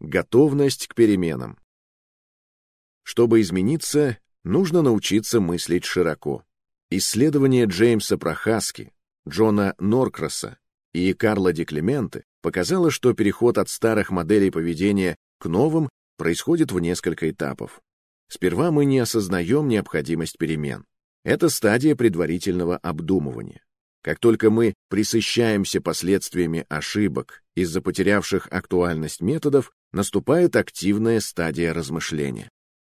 Готовность к переменам. Чтобы измениться, нужно научиться мыслить широко. Исследование Джеймса Прохаски, Джона Норкраса и Карла Деклементе показало, что переход от старых моделей поведения к новым происходит в несколько этапов. Сперва мы не осознаем необходимость перемен. Это стадия предварительного обдумывания. Как только мы присыщаемся последствиями ошибок из-за потерявших актуальность методов, наступает активная стадия размышления.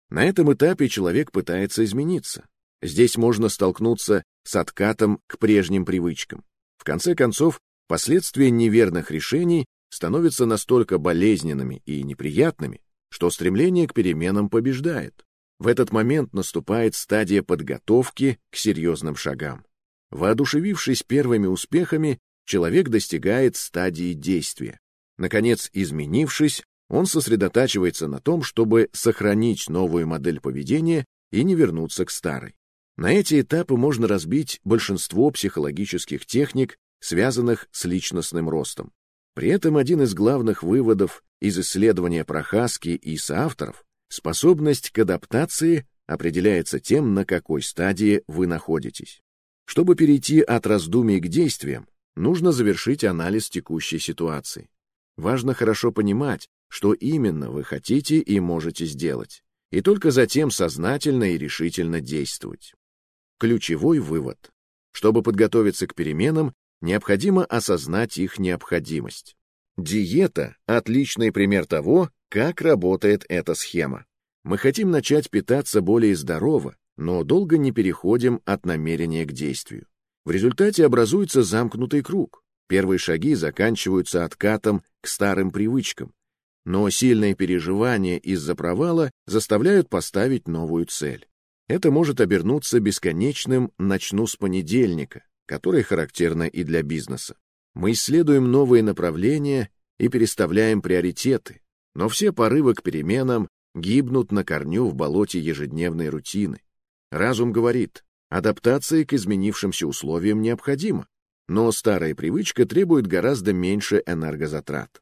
На этом этапе человек пытается измениться. Здесь можно столкнуться с откатом к прежним привычкам. В конце концов, последствия неверных решений становятся настолько болезненными и неприятными, что стремление к переменам побеждает. В этот момент наступает стадия подготовки к серьезным шагам. Воодушевившись первыми успехами, человек достигает стадии действия. Наконец, изменившись, он сосредотачивается на том, чтобы сохранить новую модель поведения и не вернуться к старой. На эти этапы можно разбить большинство психологических техник, связанных с личностным ростом. При этом один из главных выводов из исследования Прохаски и соавторов — способность к адаптации определяется тем, на какой стадии вы находитесь. Чтобы перейти от раздумий к действиям, нужно завершить анализ текущей ситуации. Важно хорошо понимать, что именно вы хотите и можете сделать, и только затем сознательно и решительно действовать. Ключевой вывод. Чтобы подготовиться к переменам, необходимо осознать их необходимость. Диета – отличный пример того, как работает эта схема. Мы хотим начать питаться более здорово, но долго не переходим от намерения к действию. В результате образуется замкнутый круг. Первые шаги заканчиваются откатом к старым привычкам, но сильные переживания из-за провала заставляют поставить новую цель. Это может обернуться бесконечным «начну с понедельника», которое характерно и для бизнеса. Мы исследуем новые направления и переставляем приоритеты, но все порывы к переменам гибнут на корню в болоте ежедневной рутины. Разум говорит, адаптация к изменившимся условиям необходима, но старая привычка требует гораздо меньше энергозатрат.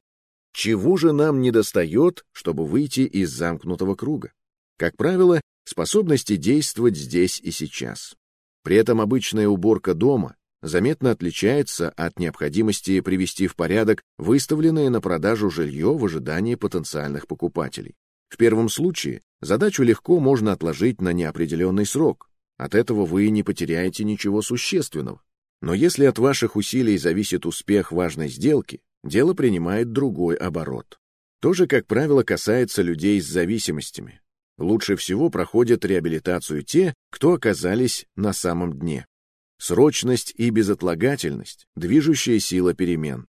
Чего же нам недостает, чтобы выйти из замкнутого круга? Как правило, способности действовать здесь и сейчас. При этом обычная уборка дома заметно отличается от необходимости привести в порядок выставленное на продажу жилье в ожидании потенциальных покупателей. В первом случае задачу легко можно отложить на неопределенный срок. От этого вы не потеряете ничего существенного. Но если от ваших усилий зависит успех важной сделки, дело принимает другой оборот. То же, как правило, касается людей с зависимостями. Лучше всего проходят реабилитацию те, кто оказались на самом дне. Срочность и безотлагательность – движущая сила перемен.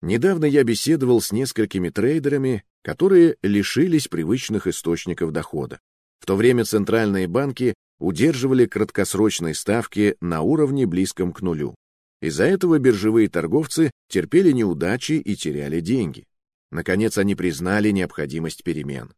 Недавно я беседовал с несколькими трейдерами, которые лишились привычных источников дохода. В то время центральные банки удерживали краткосрочные ставки на уровне близком к нулю. Из-за этого биржевые торговцы терпели неудачи и теряли деньги. Наконец они признали необходимость перемен.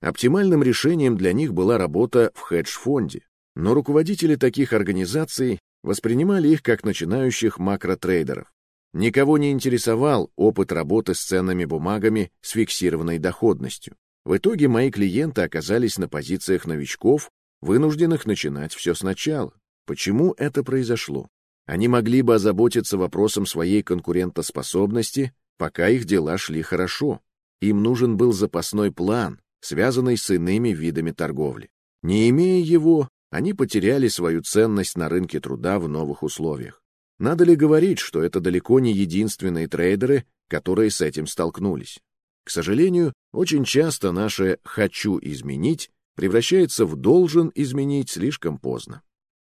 Оптимальным решением для них была работа в хедж-фонде, но руководители таких организаций воспринимали их как начинающих макротрейдеров. Никого не интересовал опыт работы с ценными бумагами с фиксированной доходностью. В итоге мои клиенты оказались на позициях новичков, вынужденных начинать все сначала. Почему это произошло? Они могли бы озаботиться вопросом своей конкурентоспособности, пока их дела шли хорошо. Им нужен был запасной план, связанный с иными видами торговли. Не имея его, они потеряли свою ценность на рынке труда в новых условиях. Надо ли говорить, что это далеко не единственные трейдеры, которые с этим столкнулись? К сожалению, очень часто наше «хочу изменить» превращается в «должен изменить» слишком поздно.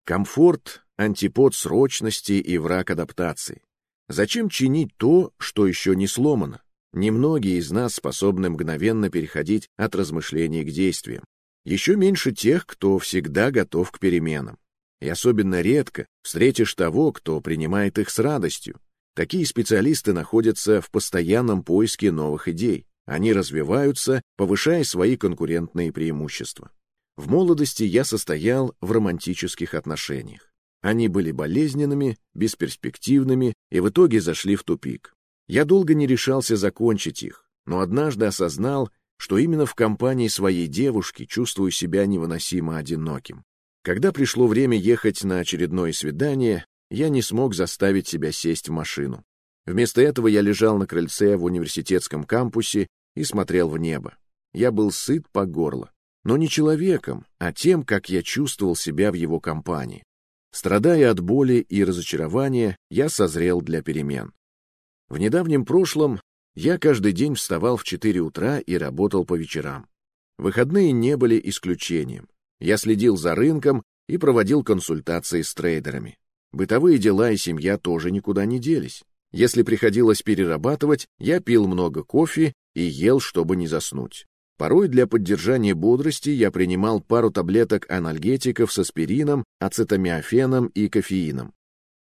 Комфорт антипод срочности и враг адаптации. Зачем чинить то, что еще не сломано? Немногие из нас способны мгновенно переходить от размышлений к действиям. Еще меньше тех, кто всегда готов к переменам. И особенно редко встретишь того, кто принимает их с радостью. Такие специалисты находятся в постоянном поиске новых идей. Они развиваются, повышая свои конкурентные преимущества. В молодости я состоял в романтических отношениях. Они были болезненными, бесперспективными и в итоге зашли в тупик. Я долго не решался закончить их, но однажды осознал, что именно в компании своей девушки чувствую себя невыносимо одиноким. Когда пришло время ехать на очередное свидание, я не смог заставить себя сесть в машину. Вместо этого я лежал на крыльце в университетском кампусе и смотрел в небо. Я был сыт по горло, но не человеком, а тем, как я чувствовал себя в его компании. Страдая от боли и разочарования, я созрел для перемен. В недавнем прошлом я каждый день вставал в 4 утра и работал по вечерам. Выходные не были исключением. Я следил за рынком и проводил консультации с трейдерами. Бытовые дела и семья тоже никуда не делись. Если приходилось перерабатывать, я пил много кофе и ел, чтобы не заснуть. Порой для поддержания бодрости я принимал пару таблеток анальгетиков с аспирином, ацетамиофеном и кофеином.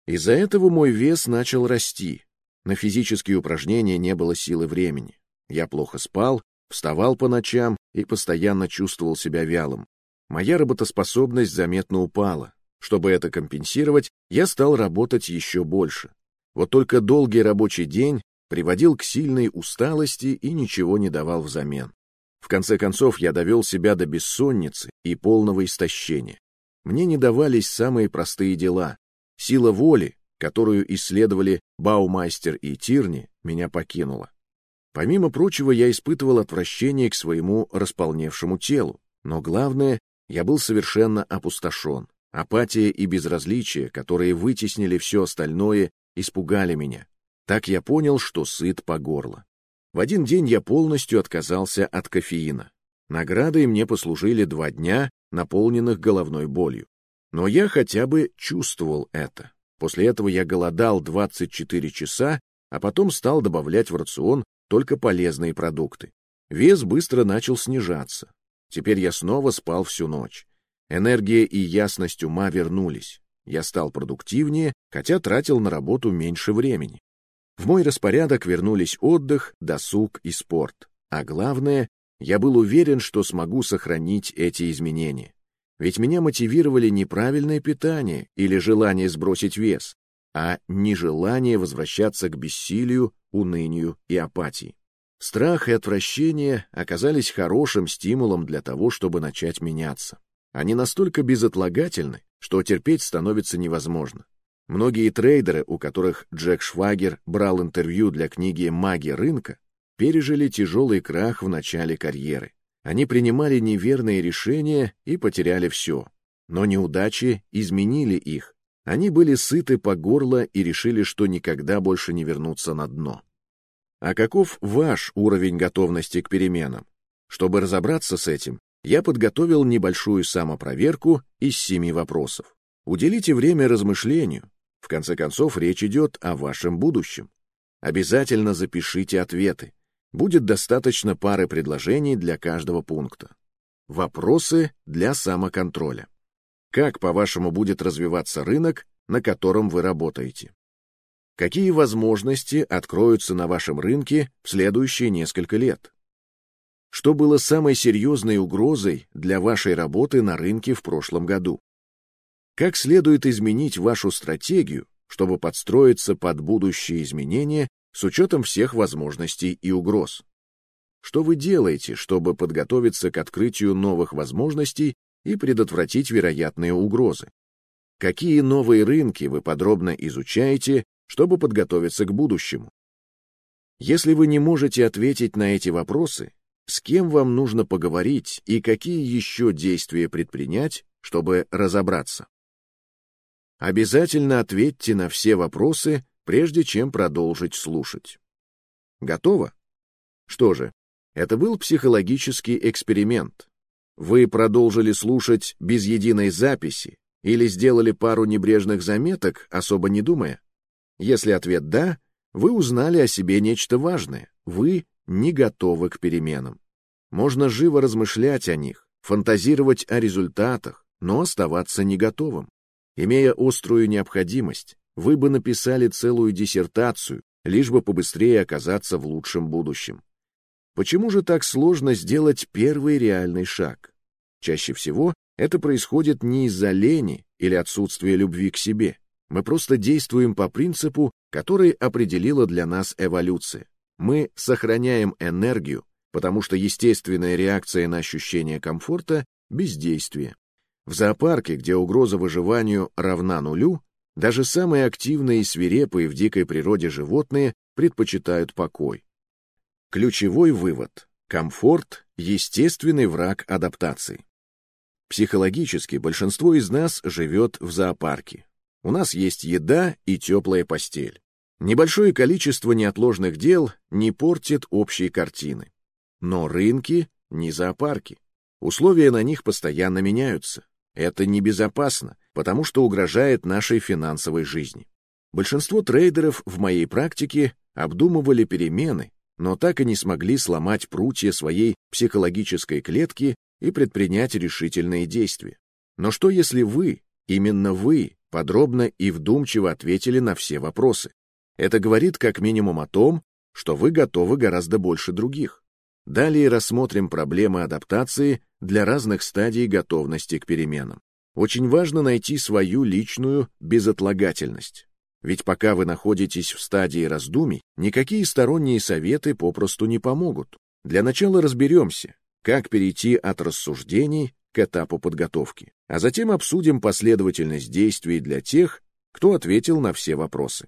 Из-за этого мой вес начал расти. На физические упражнения не было силы времени. Я плохо спал, вставал по ночам и постоянно чувствовал себя вялым. Моя работоспособность заметно упала. Чтобы это компенсировать, я стал работать еще больше. Вот только долгий рабочий день приводил к сильной усталости и ничего не давал взамен. В конце концов, я довел себя до бессонницы и полного истощения. Мне не давались самые простые дела. Сила воли, которую исследовали Баумайстер и Тирни, меня покинула. Помимо прочего, я испытывал отвращение к своему располневшему телу, но главное, я был совершенно опустошен. Апатия и безразличие, которые вытеснили все остальное, испугали меня. Так я понял, что сыт по горло. В один день я полностью отказался от кофеина. Наградой мне послужили два дня, наполненных головной болью. Но я хотя бы чувствовал это. После этого я голодал 24 часа, а потом стал добавлять в рацион только полезные продукты. Вес быстро начал снижаться. Теперь я снова спал всю ночь. Энергия и ясность ума вернулись. Я стал продуктивнее, хотя тратил на работу меньше времени. В мой распорядок вернулись отдых, досуг и спорт. А главное, я был уверен, что смогу сохранить эти изменения. Ведь меня мотивировали не правильное питание или желание сбросить вес, а нежелание возвращаться к бессилию, унынию и апатии. Страх и отвращение оказались хорошим стимулом для того, чтобы начать меняться. Они настолько безотлагательны, что терпеть становится невозможно. Многие трейдеры, у которых Джек Швагер брал интервью для книги «Магия рынка», пережили тяжелый крах в начале карьеры. Они принимали неверные решения и потеряли все. Но неудачи изменили их. Они были сыты по горло и решили, что никогда больше не вернутся на дно. А каков ваш уровень готовности к переменам? Чтобы разобраться с этим, я подготовил небольшую самопроверку из семи вопросов. Уделите время размышлению. В конце концов, речь идет о вашем будущем. Обязательно запишите ответы. Будет достаточно пары предложений для каждого пункта. Вопросы для самоконтроля. Как, по-вашему, будет развиваться рынок, на котором вы работаете? Какие возможности откроются на вашем рынке в следующие несколько лет? Что было самой серьезной угрозой для вашей работы на рынке в прошлом году? Как следует изменить вашу стратегию, чтобы подстроиться под будущие изменения с учетом всех возможностей и угроз? Что вы делаете, чтобы подготовиться к открытию новых возможностей и предотвратить вероятные угрозы? Какие новые рынки вы подробно изучаете, чтобы подготовиться к будущему? Если вы не можете ответить на эти вопросы, с кем вам нужно поговорить и какие еще действия предпринять, чтобы разобраться. Обязательно ответьте на все вопросы, прежде чем продолжить слушать. Готово? Что же, это был психологический эксперимент. Вы продолжили слушать без единой записи или сделали пару небрежных заметок, особо не думая? Если ответ «да», вы узнали о себе нечто важное. Вы не готовы к переменам. Можно живо размышлять о них, фантазировать о результатах, но оставаться не готовым. Имея острую необходимость, вы бы написали целую диссертацию, лишь бы побыстрее оказаться в лучшем будущем. Почему же так сложно сделать первый реальный шаг? Чаще всего это происходит не из-за лени или отсутствия любви к себе. Мы просто действуем по принципу, который определила для нас эволюция. Мы сохраняем энергию, потому что естественная реакция на ощущение комфорта – бездействие. В зоопарке, где угроза выживанию равна нулю, даже самые активные и свирепые в дикой природе животные предпочитают покой. Ключевой вывод – комфорт – естественный враг адаптации. Психологически большинство из нас живет в зоопарке. У нас есть еда и теплая постель. Небольшое количество неотложных дел не портит общей картины. Но рынки не зоопарки. Условия на них постоянно меняются. Это небезопасно, потому что угрожает нашей финансовой жизни. Большинство трейдеров в моей практике обдумывали перемены, но так и не смогли сломать прутья своей психологической клетки и предпринять решительные действия. Но что если вы, именно вы, подробно и вдумчиво ответили на все вопросы? Это говорит как минимум о том, что вы готовы гораздо больше других. Далее рассмотрим проблемы адаптации для разных стадий готовности к переменам. Очень важно найти свою личную безотлагательность. Ведь пока вы находитесь в стадии раздумий, никакие сторонние советы попросту не помогут. Для начала разберемся, как перейти от рассуждений к этапу подготовки, а затем обсудим последовательность действий для тех, кто ответил на все вопросы.